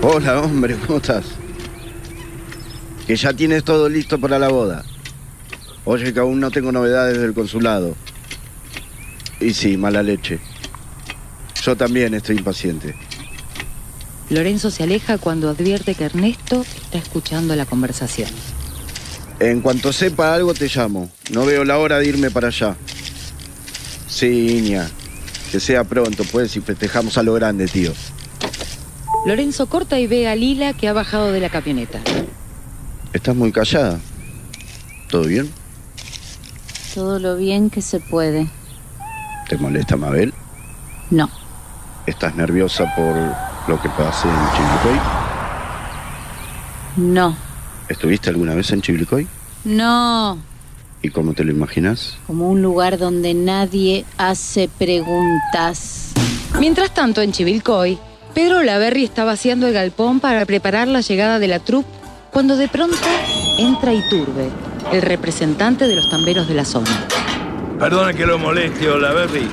Hola, hombre, ¿cómo estás? Que ya tienes todo listo para la boda. Oye, que aún no tengo novedades del consulado. Y sí, mala leche. Yo también estoy impaciente. Lorenzo se aleja cuando advierte que Ernesto está escuchando la conversación. En cuanto sepa algo te llamo. No veo la hora de irme para allá. Sí, Iña. Que sea pronto, pues, y festejamos a lo grande, tío. Lorenzo corta y ve a Lila que ha bajado de la camioneta. Estás muy callada. ¿Todo bien? Todo lo bien que se puede. ¿Te molesta, Mabel? No. ¿Estás nerviosa por lo que pasé en Chivilcoy? No. ¿Estuviste alguna vez en Chivilcoy? No. ¿Y cómo te lo imaginas? Como un lugar donde nadie hace preguntas. Mientras tanto, en Chivilcoy, Pedro Laverri está vaciando el galpón para preparar la llegada de la troupe cuando de pronto entra Iturbe, el representante de los tamberos de la zona. Perdone que lo moleste, Olaverri.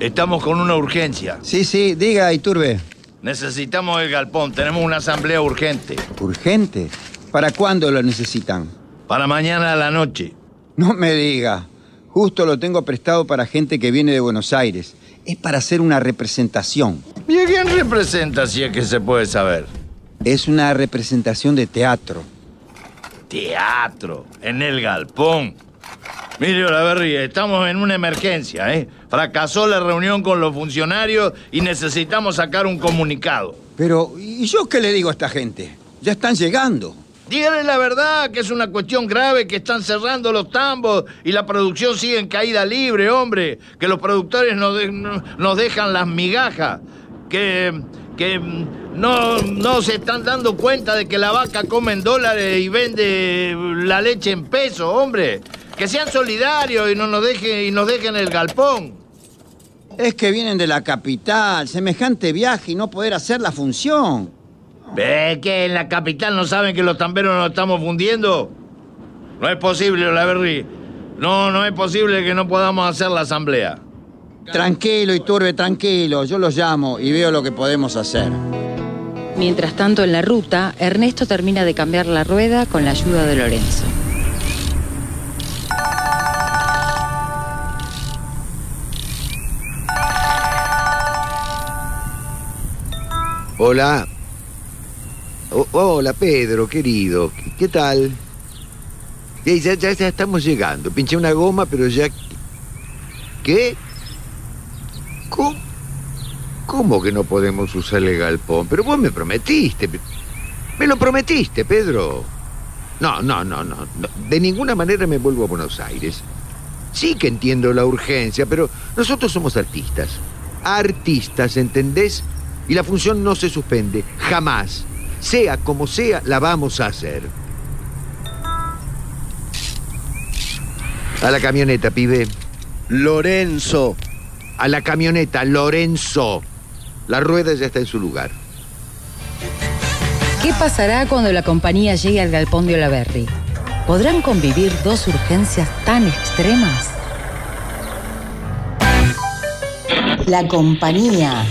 Estamos con una urgencia. Sí, sí, diga, Iturbe. Necesitamos el galpón. Tenemos una asamblea urgente. ¿Urgente? ¿Para cuándo lo necesitan? Para mañana a la noche. No me diga. Justo lo tengo prestado para gente que viene de Buenos Aires. Es para hacer una representación. ¿Y a quién representa si es que se puede saber? Es una representación de teatro. Teatro, en el galpón. Mire, Olaverri, estamos en una emergencia, ¿eh? Fracasó la reunión con los funcionarios y necesitamos sacar un comunicado. Pero, ¿y yo qué le digo a esta gente? Ya están llegando. Dígale la verdad, que es una cuestión grave, que están cerrando los tambos y la producción sigue en caída libre, hombre. Que los productores nos, de- no- nos dejan las migajas. Que, que no, no se están dando cuenta de que la vaca come en dólares y vende la leche en pesos, hombre. Que sean solidarios y no nos dejen, y nos dejen el galpón. Es que vienen de la capital, semejante viaje y no poder hacer la función. ¿Ve que en la capital no saben que los tamberos nos estamos fundiendo? No es posible, Olaverri. No, no es posible que no podamos hacer la asamblea. Tranquilo, Iturbe, tranquilo. Yo los llamo y veo lo que podemos hacer. Mientras tanto, en la ruta, Ernesto termina de cambiar la rueda con la ayuda de Lorenzo. Hola. Hola, Pedro, querido. ¿Qué tal? Ya, ya, ya estamos llegando. Pinché una goma, pero ya... ¿Qué? ¿Cómo? ¿Cómo que no podemos usar el galpón? Pero vos me prometiste. Me lo prometiste, Pedro. No, no, no, no. De ninguna manera me vuelvo a Buenos Aires. Sí que entiendo la urgencia, pero nosotros somos artistas. Artistas, ¿entendés? Y la función no se suspende, jamás. Sea como sea, la vamos a hacer. A la camioneta, pibe. Lorenzo. A la camioneta, Lorenzo. La rueda ya está en su lugar. ¿Qué pasará cuando la compañía llegue al galpón de Olaverri? ¿Podrán convivir dos urgencias tan extremas? La compañía.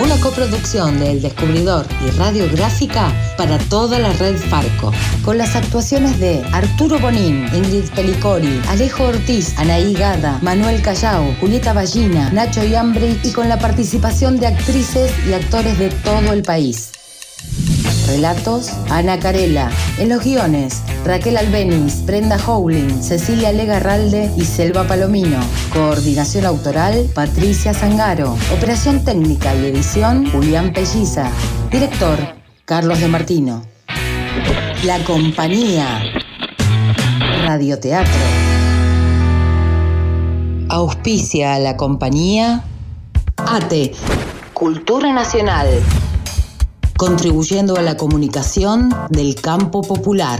Una coproducción de El Descubridor y Radiográfica para toda la red Farco. Con las actuaciones de Arturo Bonín, Ingrid Pelicori, Alejo Ortiz, Anaí Gada, Manuel Callao, Julieta Ballina, Nacho Yambri y con la participación de actrices y actores de todo el país. Relatos, Ana Carela. En los guiones, Raquel Albeniz, Brenda Howling, Cecilia Legarralde y Selva Palomino. Coordinación autoral, Patricia Zangaro. Operación técnica y edición, Julián Pelliza. Director, Carlos de Martino. La compañía. Radioteatro. Auspicia a la compañía. ATE. Cultura Nacional contribuyendo a la comunicación del campo popular.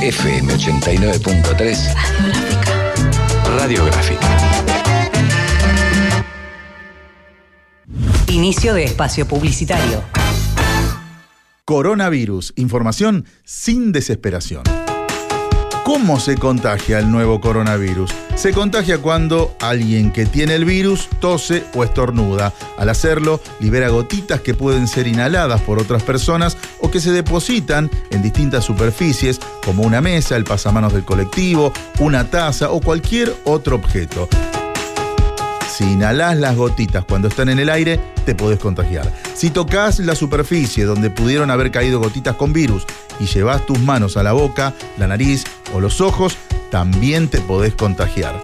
FM 89.3 Radiográfica. Inicio de espacio publicitario. Coronavirus. Información sin desesperación. ¿Cómo se contagia el nuevo coronavirus? Se contagia cuando alguien que tiene el virus tose o estornuda. Al hacerlo, libera gotitas que pueden ser inhaladas por otras personas o que se depositan en distintas superficies como una mesa, el pasamanos del colectivo, una taza o cualquier otro objeto. Si inhalás las gotitas cuando están en el aire, te podés contagiar. Si tocas la superficie donde pudieron haber caído gotitas con virus y llevas tus manos a la boca, la nariz o los ojos, también te podés contagiar.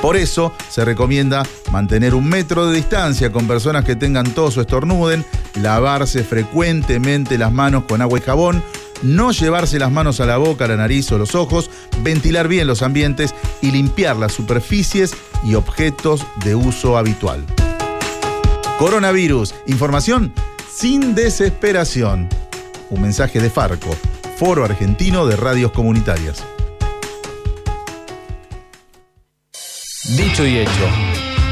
Por eso se recomienda mantener un metro de distancia con personas que tengan tos o estornuden, lavarse frecuentemente las manos con agua y jabón, no llevarse las manos a la boca, la nariz o los ojos, ventilar bien los ambientes y limpiar las superficies y objetos de uso habitual. Coronavirus, información sin desesperación. Un mensaje de Farco, Foro Argentino de Radios Comunitarias. Dicho y hecho,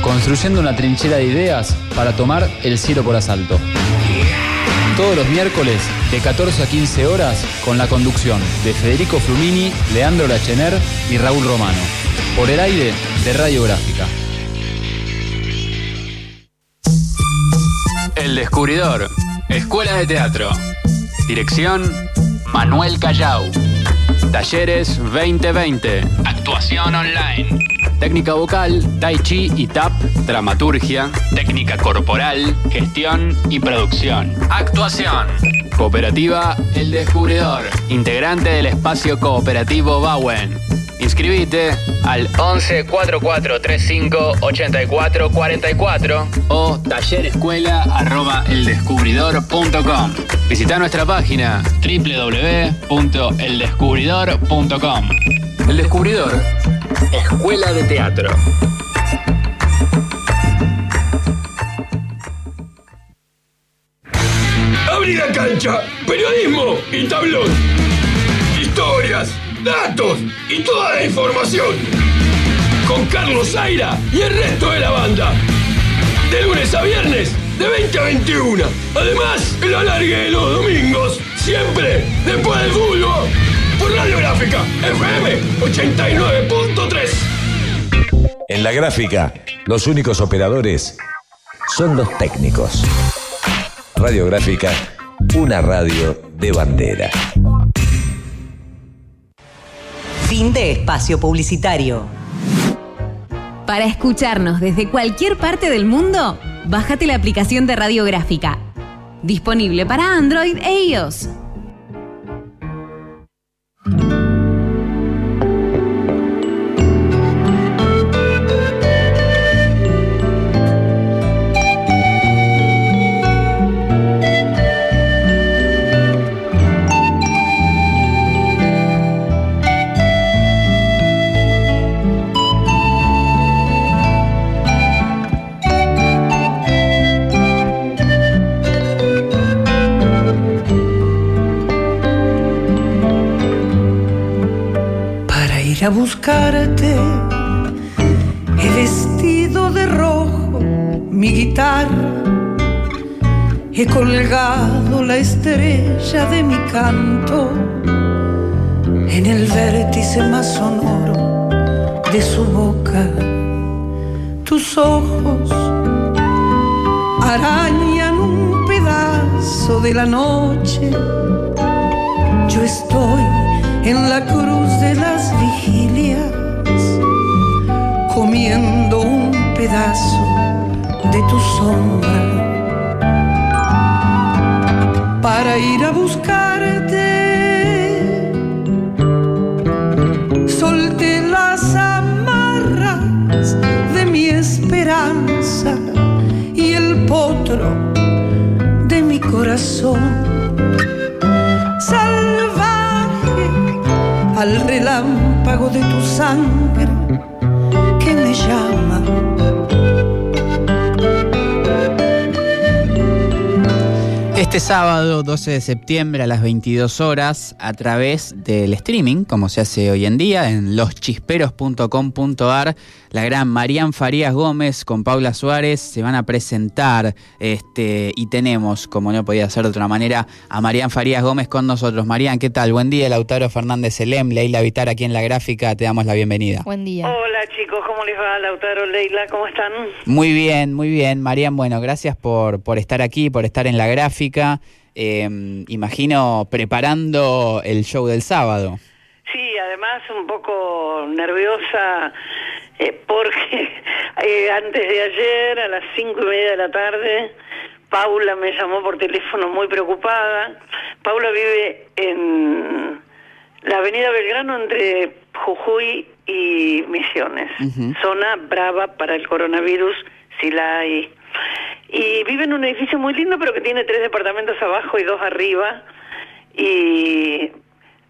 construyendo una trinchera de ideas para tomar el cielo por asalto. Todos los miércoles de 14 a 15 horas con la conducción de Federico Flumini, Leandro Lachener y Raúl Romano. Por el aire de Radiográfica. El Descubridor. Escuela de Teatro. Dirección Manuel Callao. Talleres 2020. Actuación online. Técnica vocal, tai chi y tap, dramaturgia, técnica corporal, gestión y producción. Actuación. Cooperativa El Descubridor, integrante del espacio cooperativo Bauen. Inscribite al 11 44 35 84 44 o tallerescuela arroba eldescubridor.com. Visita nuestra página www.eldescubridor.com. El Descubridor, Escuela de Teatro. Abrí la cancha, periodismo y tablón. Historias, datos y toda la información. Con Carlos Zaira y el resto de la banda. De lunes a viernes, de 20 a 21. Además, el alargue de los domingos, siempre después del fútbol. Por Radio Gráfica, FM 89.3. En la gráfica, los únicos operadores son los técnicos. Radiográfica, una radio de bandera. Fin de espacio publicitario. Para escucharnos desde cualquier parte del mundo, bájate la aplicación de Radiográfica. Disponible para Android e iOS. Buscarte he vestido de rojo mi guitarra, he colgado la estrella de mi canto en el vértice más sonoro de su boca. Tus ojos arañan un pedazo de la noche. Yo estoy en la cruz de las vigilias, comiendo un pedazo de tu sombra. Para ir a buscarte, solté las amarras de mi esperanza y el potro de mi corazón. Al relámpago de tu sangre Este sábado 12 de septiembre a las 22 horas, a través del streaming, como se hace hoy en día, en loschisperos.com.ar, la gran Marían Farías Gómez con Paula Suárez se van a presentar este, y tenemos, como no podía ser de otra manera, a Marían Farías Gómez con nosotros. Marían, ¿qué tal? Buen día, Lautaro Fernández Elem, Leila Vitar aquí en la gráfica, te damos la bienvenida. Buen día. Hola chicos, ¿cómo les va Lautaro, Leila? ¿Cómo están? Muy bien, muy bien. Marían, bueno, gracias por, por estar aquí, por estar en la gráfica. Eh, imagino preparando el show del sábado. Sí, además un poco nerviosa eh, porque eh, antes de ayer, a las cinco y media de la tarde, Paula me llamó por teléfono muy preocupada. Paula vive en la avenida Belgrano entre Jujuy y Misiones. Zona brava para el coronavirus, si la hay. Y vive en un edificio muy lindo, pero que tiene tres departamentos abajo y dos arriba. Y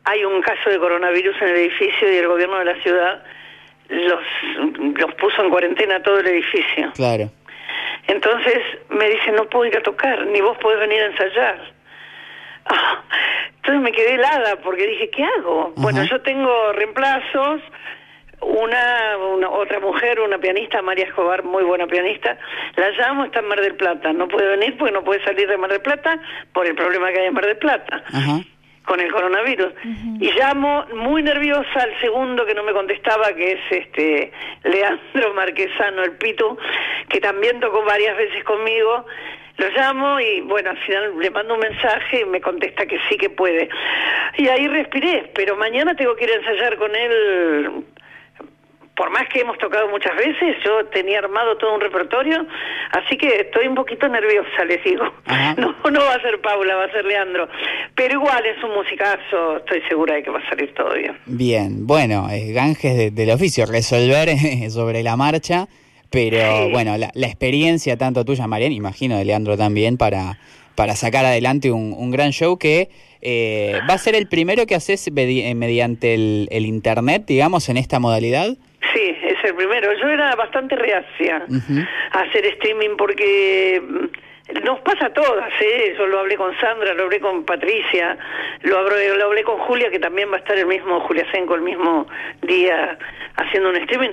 hay un caso de coronavirus en el edificio y el gobierno de la ciudad los, los puso en cuarentena todo el edificio. Claro. Entonces me dice, no puedo ir a tocar, ni vos podés venir a ensayar. Entonces me quedé helada porque dije, ¿qué hago? Bueno, yo tengo reemplazos, una, una, otra mujer, una pianista, María Escobar, muy buena pianista, la llamo, está en Mar del Plata, no puede venir porque no puede salir de Mar del Plata por el problema que hay en Mar del Plata. con el coronavirus. Y llamo muy nerviosa al segundo que no me contestaba que es este Leandro Marquesano el Pitu que también tocó varias veces conmigo. Lo llamo y bueno, al final le mando un mensaje y me contesta que sí que puede. Y ahí respiré, pero mañana tengo que ir a ensayar con él por más que hemos tocado muchas veces, yo tenía armado todo un repertorio, así que estoy un poquito nerviosa, les digo. No, no va a ser Paula, va a ser Leandro. Pero igual es un musicazo, estoy segura de que va a salir todo bien. Bien, bueno, es ganjes del oficio, resolver sobre la marcha, pero bueno, la, experiencia tanto tuya, Mariana, imagino de Leandro también, para, para sacar adelante un, gran show que... Eh, ¿Va a ser el primero que haces mediante el, el Internet, digamos, en esta modalidad? Sí, es el primero. Yo era bastante reacia a hacer streaming porque mm, nos pasa a todas, ¿eh? Yo lo hablé con Sandra, lo hablé con Patricia, lo hablé, lo hablé con Julia, que también va a estar el mismo, Julia Senco, el mismo día haciendo un streaming.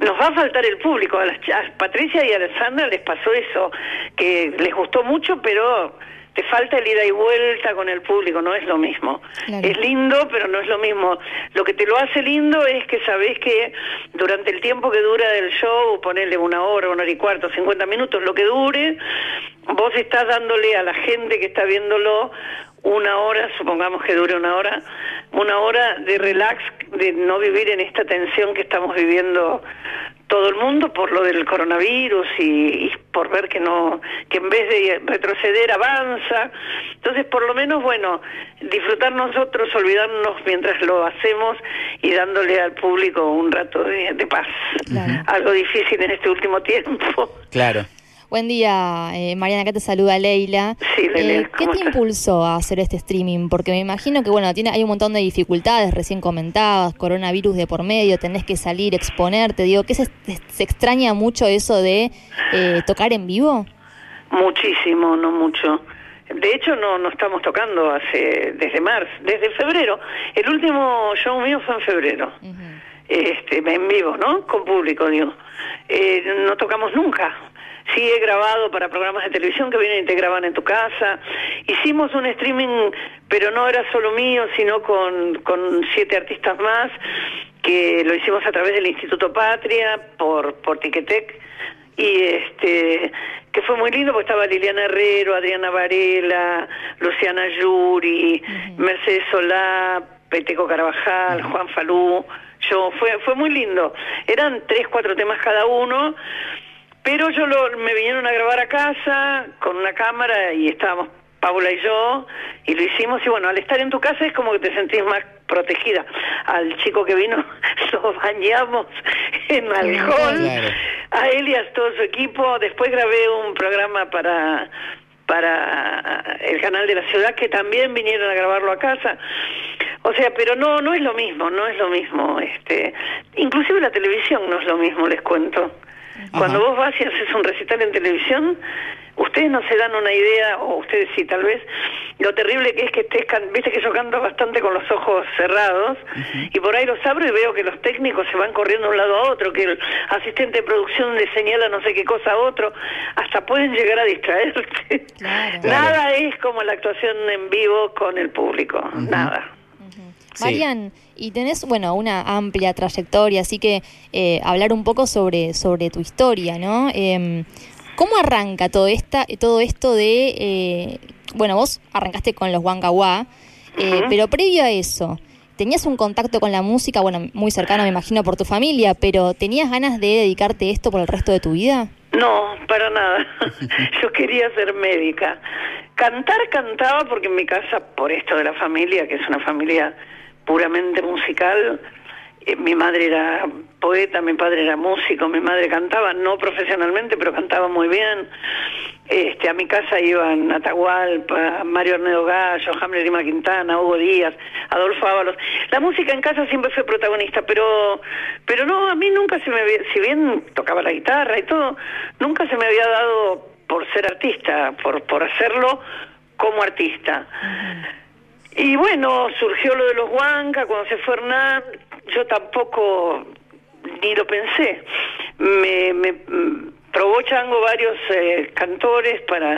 Nos va a faltar el público. A, las, a Patricia y a Sandra les pasó eso, que les gustó mucho, pero te falta el ida y vuelta con el público, no es lo mismo. Es lindo, pero no es lo mismo. Lo que te lo hace lindo es que sabes que durante el tiempo que dura el show, ponerle una hora, una hora y cuarto, 50 minutos, lo que dure, vos estás dándole a la gente que está viéndolo una hora, supongamos que dure una hora, una hora de relax, de no vivir en esta tensión que estamos viviendo todo el mundo por lo del coronavirus y, por ver que no que en vez de retroceder avanza. Entonces por lo menos bueno disfrutar nosotros olvidarnos mientras lo hacemos y dándole al público un rato de, paz. Algo difícil en este último tiempo. Claro Buen día, eh, Mariana, acá te saluda Leila. Sí, Leila, eh, ¿Qué te impulsó a hacer este streaming? Porque me imagino que, bueno, tiene, hay un montón de dificultades, recién comentabas, coronavirus de por medio, tenés que salir, exponerte. Digo, ¿qué se, se extraña mucho eso de eh, tocar en vivo? Muchísimo, no mucho. De hecho, no, no estamos tocando hace desde marzo, desde febrero. El último show mío fue en febrero. este, en vivo, ¿no? Con público, digo. no tocamos nunca Sí, he grabado para programas de televisión que vienen y te graban en tu casa. Hicimos un streaming, pero no era solo mío, sino con, con siete artistas más, que lo hicimos a través del Instituto Patria, por, por Tiquetec y este que fue muy lindo porque estaba Liliana Herrero, Adriana Varela, Luciana Yuri, Mercedes Solá, Peteco Carvajal, Juan Falú, yo fue fue muy lindo. Eran tres, cuatro temas cada uno pero yo lo, me vinieron a grabar a casa con una cámara y estábamos Paula y yo, y lo hicimos, y bueno, al estar en tu casa es como que te sentís más protegida. Al chico que vino lo bañamos en alcohol, a él y a todo su equipo. Después grabé un programa para para el canal de la ciudad que también vinieron a grabarlo a casa. O sea, pero no no es lo mismo, no es lo mismo, este, inclusive la televisión no es lo mismo, les cuento. Cuando vos vas y haces un recital en televisión, ustedes no se dan una idea, o ustedes sí tal vez, lo terrible que es que estés, can- viste que yo canto bastante con los ojos cerrados, y por ahí los abro y veo que los técnicos se van corriendo de un lado a otro, que el asistente de producción le señala no sé qué cosa a otro, hasta pueden llegar a distraerte. Nada es como la actuación en vivo con el público, nada. Marian, y tenés, bueno, una amplia trayectoria, así que eh, hablar un poco sobre, sobre tu historia, ¿no? Em, ¿Cómo arranca todo, esta, todo esto de, eh, bueno, vos arrancaste con los Wangawa, eh, Ujú. pero previo a eso, ¿tenías un contacto con la música, bueno, muy cercano me imagino por tu familia, pero ¿tenías ganas de dedicarte a esto por el resto de tu vida? No, para nada. Yo quería ser médica. Cantar cantaba porque en mi casa, por esto de la familia, que es una familia puramente musical, eh, mi madre era poeta, mi padre era músico, mi madre cantaba, no profesionalmente, pero cantaba muy bien. Este, a mi casa iban Atahualpa, Mario Arnedo Gallo, Hamlet Lima Quintana, Hugo Díaz, Adolfo Ábalos. La música en casa siempre fue protagonista, pero pero no, a mí nunca se me había, si bien tocaba la guitarra y todo, nunca se me había dado por ser artista, por, por hacerlo como artista. Y bueno, surgió lo de los Huanca, cuando se fue Hernán, yo tampoco ni lo pensé. Me, me mm, probó Chango varios eh, cantores para